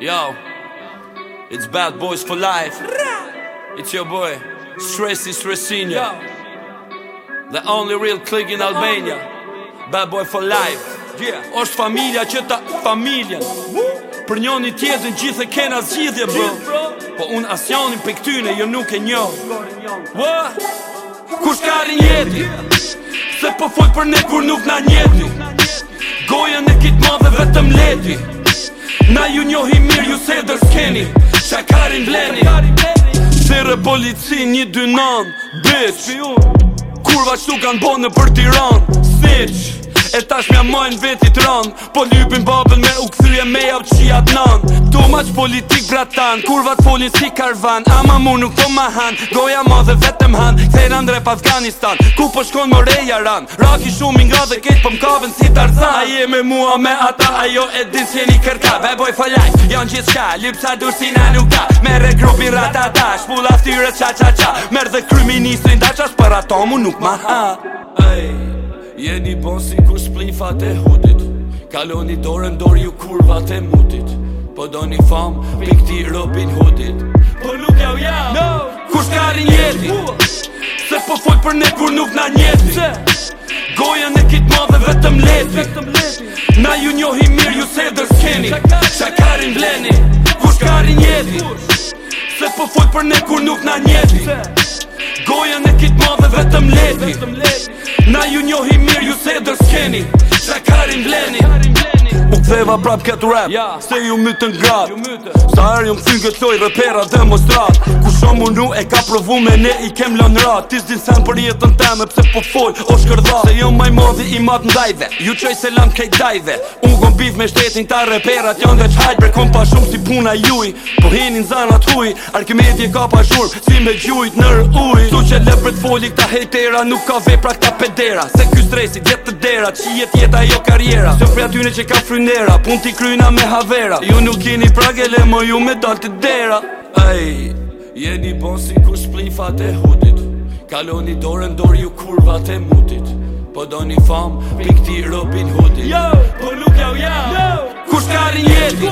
Yo, it's bad boys for life It's your boy, Stressy Stressinia The only real click in Albania Bad boy for life yeah. Oshtë familja që ta familjen Për njën i tjetën gjithë e kena zhjithje bro Po unë as janin për këtyne, jo nuk e njën Kusht ka jeti Se po foj për ne kur nuk na njeti Gojën e kitë madhe vetëm leti Na ju njohi mirë ju se dërskeni s'keni Shakarin bleni Sere polici një dynan Bitch Kurva që tu kanë bonë në për tiran Snitch E tash mja majnë vetit ran Po lypin babën me u këthyje me jau qia dnan Tu ma që politik bratan Kurva të folin si karvan Ama mu nuk të po ma han Goja ma dhe vetëm han Kthejra ndre pa Afganistan Ku po shkon më reja ran Raki shumë i nga dhe ket po mkavën si tarzan A je me mua me ata Ajo e din si një kërka Be boj falaj Jan gjithë shka Lypsa dur si na nuk ka Mere grupin ratata Shpull aftyre qa qa qa Merë dhe kryminisrin da qas Për ato mu nuk ma ha Ej hey. Je një bon si kur shplifat e hudit Kaloni dorën dorë ju kurvat e mutit Po do një fam pik robin hudit Po nuk jau jau no. Kus ka Se po foj për ne kur nuk na njeti Gojën e kit madhe vetëm leti Na ju njohi mirë ju se dërë skeni Qa ka rin bleni Kus ka jeti Se po foj për ne kur nuk na njeti Gojën e kit madhe vetëm leti Na ju njohim mirë, ju se dërskeni Shakarin bleni U ktheva prap këtë rap yeah. Se ju mytën grat Sa erë ju më thynë këtë loj Repera dhe më strat Ku e ka provu me ne i kem lën rat Tis din sen për jetën teme Pse po foj o shkërdha Se ju maj modhi i mat ndajve Ju qoj se lam kaj dajve Unë gëm biv me shtetin ta reperat Jan dhe qajt Brekon pa shumë si puna juj Po hinin zanat huj Arkimedje ka pa shur Si me gjujt nër uj Su që të foli këta hejtera Nuk ka vepra këta pedera Se ky stresi djetë të derat Qijet jeta jo karjera Se për që ka kryndera Pun t'i kryna me havera Ju nuk kini pragele, më ju me dal të dera Ej, jeni bon si kur splifat të hudit Kaloni dorën dorë ju kurvat e mutit Po do një fam, pik ti Robin hudit Yo! Po nuk jau ja Yo! ka jeti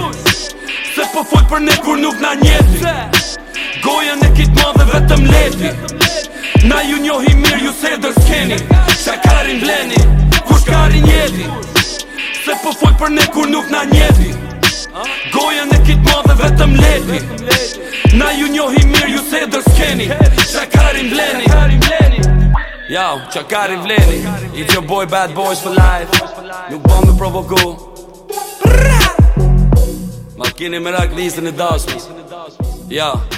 Se po fuj për ne kur nuk na njeti Gojën e kit madhe vetëm leti Na ju njohi mirë ju se dërskeni Qa ka bleni Kush ka rin jeti se po fol për ne kur nuk na njeh. Goja në kit mode vetëm leti. Na ju njohim mirë ju se do skeni. Sa karim bleni. Yo, çka bleni. It's your boy bad boys for life. Nuk bën me provoku. Ma keni merak listen e dashmis. Yo.